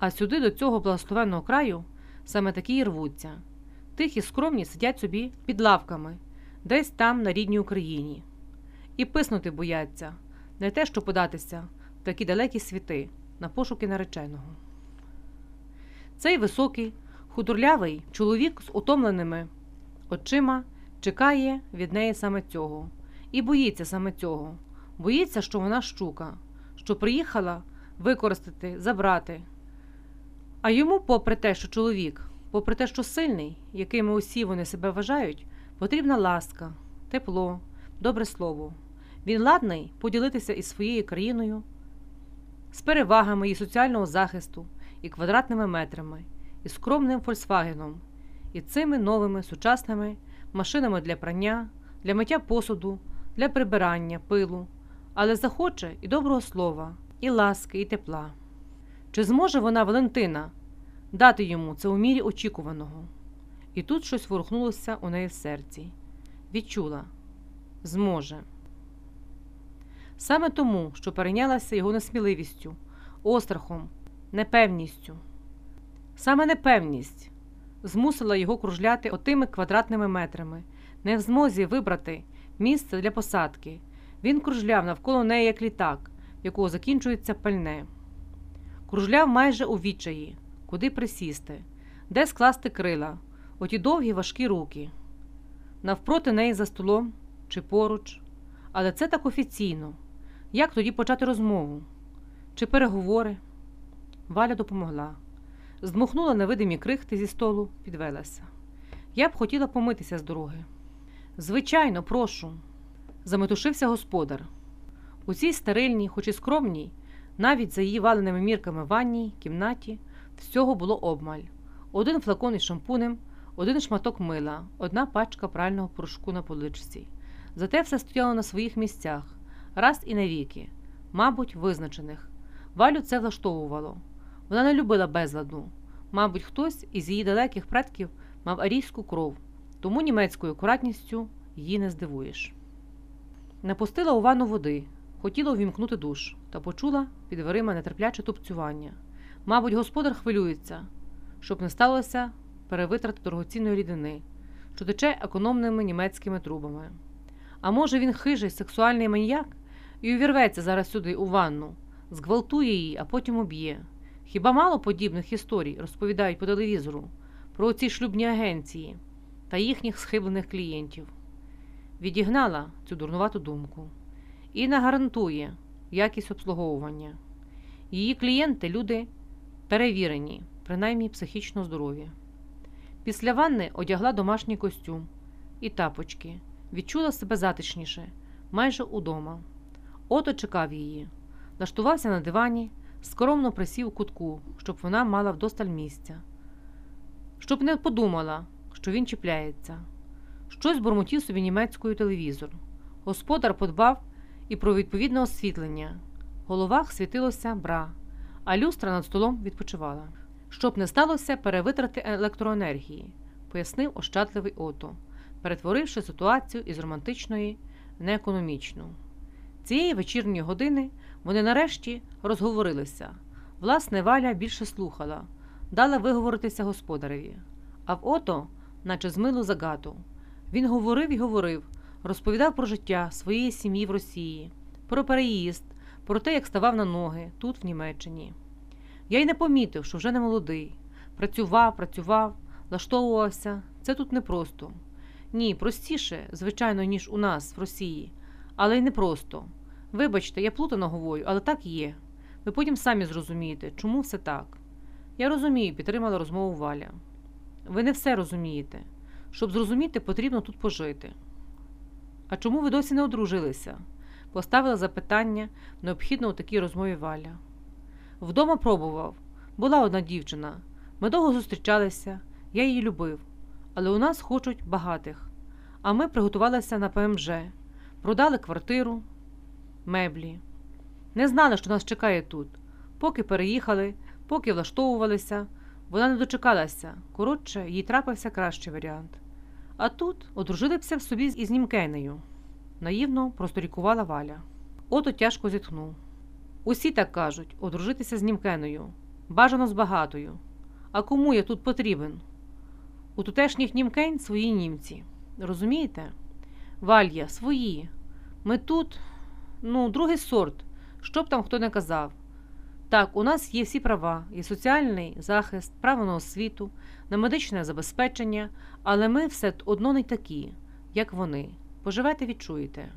А сюди, до цього благословенного краю, саме такі й рвуться. Тихі скромні сидять собі під лавками, десь там на рідній Україні. І писнути бояться, не те, що податися в такі далекі світи на пошуки нареченого. Цей високий, худорлявий чоловік з утомленими очима чекає від неї саме цього. І боїться саме цього. Боїться, що вона щука, що приїхала використати, забрати. А йому, попри те, що чоловік, попри те, що сильний, якими усі вони себе вважають, потрібна ласка, тепло, добре слово. Він ладний поділитися із своєю країною, з перевагами її соціального захисту, і квадратними метрами, і скромним Фольксвагеном, і цими новими сучасними машинами для прання, для миття посуду, для прибирання, пилу, але захоче і доброго слова, і ласки, і тепла. Чи зможе вона, Валентина, дати йому це у мірі очікуваного? І тут щось ворухнулося у неї в серці. Відчула зможе. Саме тому, що перейнялася його несміливістю, острахом, непевністю. Саме непевність змусила його кружляти отими квадратними метрами, не в змозі вибрати місце для посадки. Він кружляв навколо неї як літак, в якого закінчується пальне. Кружляв майже у відчаї, куди присісти, де скласти крила, оті довгі важкі руки, навпроти неї за столом чи поруч. Але це так офіційно. Як тоді почати розмову? Чи переговори? Валя допомогла. Здмухнула невидимі крихти зі столу, підвелася. Я б хотіла помитися з дороги. Звичайно, прошу. Заметушився господар. У цій стерильній, хоч і скромній, навіть за її валеними мірками ванній, кімнаті, всього було обмаль. Один флакон із шампунем, один шматок мила, одна пачка прального порошку на поличці. Зате все стояло на своїх місцях, раз і навіки, мабуть, визначених. Валю це влаштовувало. Вона не любила безладу. Мабуть, хтось із її далеких предків мав арійську кров, тому німецькою акуратністю її не здивуєш. Напустила у ванну води, хотіла увімкнути душ та почула під дверима нетерпляче тупцювання. Мабуть, господар хвилюється, щоб не сталося перевитрати дорогоцінної рідини, що тече економними німецькими трубами. А може, він хижий сексуальний маніяк і увірветься зараз сюди, у ванну, зґвалтує її, а потім уб'є. Хіба мало подібних історій розповідають по телевізору про ці шлюбні агенції та їхніх схиблених клієнтів? Відігнала цю дурнувату думку і не гарантує якість обслуговування. Її клієнти люди перевірені, принаймні психічно здорові. Після ванни одягла домашній костюм і тапочки, відчула себе затишніше, майже удома. Ото чекав її, влаштувався на дивані скромно присів у кутку, щоб вона мала вдосталь місця, щоб не подумала, що він чіпляється. Щось бурмотів собі німецькою телевізор. Господар подбав і про відповідне освітлення. В головах світилося бра, а люстра над столом відпочивала. Щоб не сталося перевитрати електроенергії, пояснив ощадливий ото, перетворивши ситуацію із романтичної в неекономічну. Цієї вечірньої години вони нарешті розговорилися. Власне, Валя більше слухала, дала виговоритися господареві. А в ото, наче з милу загату, він говорив і говорив, розповідав про життя своєї сім'ї в Росії, про переїзд, про те, як ставав на ноги тут, в Німеччині. Я й не помітив, що вже не молодий. Працював, працював, влаштовувався. Це тут непросто. Ні, простіше, звичайно, ніж у нас в Росії, але й непросто. Вибачте, я плутано говорю, але так є. Ви потім самі зрозумієте, чому все так. Я розумію, підтримала розмову Валя. Ви не все розумієте. Щоб зрозуміти, потрібно тут пожити. А чому ви досі не одружилися? Поставила запитання, необхідно у такій розмові Валя. Вдома пробував. Була одна дівчина. Ми довго зустрічалися, я її любив, але у нас хочуть багатих. А ми приготувалися на ПМЖ, продали квартиру, меблі. Не знали, що нас чекає тут. Поки переїхали, поки влаштовувалися, вона не дочекалася. Коротше, їй трапився кращий варіант. А тут одружилися в собі із Німкенею. Наївно просторікувала Валя. Ото тяжко зітхнув. Усі так кажуть одружитися з Німкеною. Бажано з багатою. А кому я тут потрібен? У тутешніх німкень свої німці. Розумієте? Валья, свої. Ми тут, ну, другий сорт, що б там хто не казав. Так, у нас є всі права, і соціальний захист, право на освіту, на медичне забезпечення, але ми все одно не такі, як вони. Поживете, відчуєте.